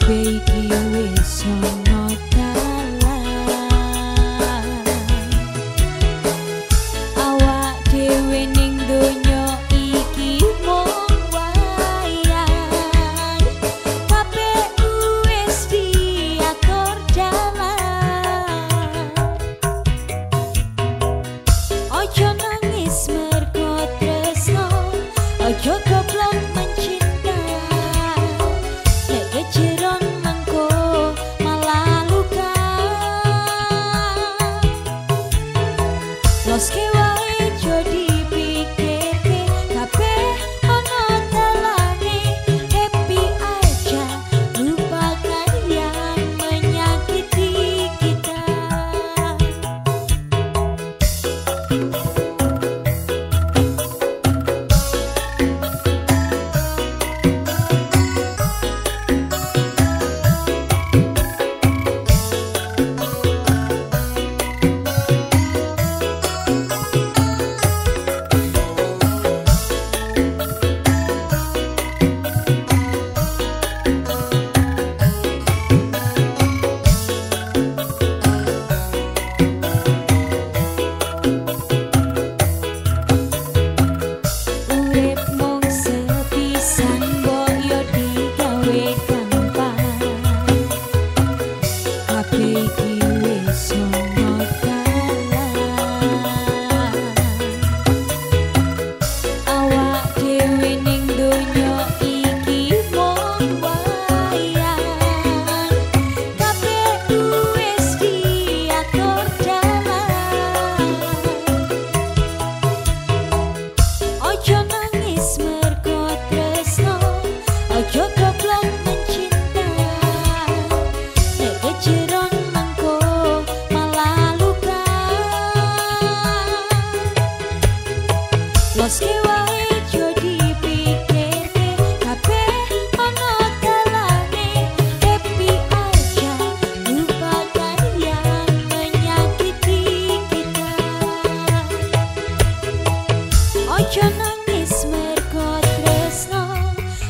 kabeh iki wis ana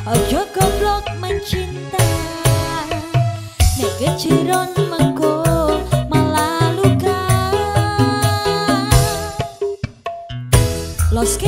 Ojo goblok mencinta. Nek keciron mengko malah Los